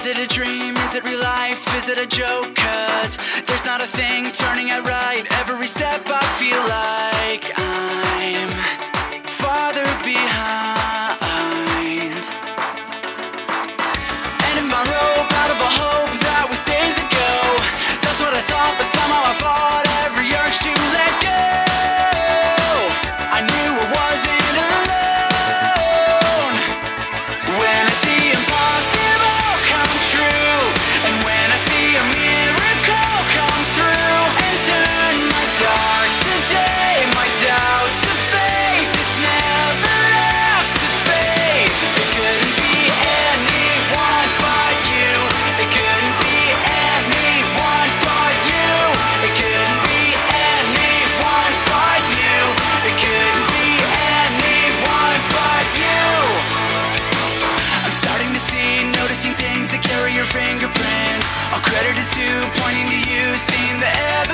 Is it a dream? Is it real life? Is it a joke? Cause there's not a thing turning out right. Every step I feel like I'm farther behind. And in my rope, out of a hope that was days ago. That's what I thought, but somehow I fought missing things that carry your fingerprints. All credit is due, pointing to you, seeing the evidence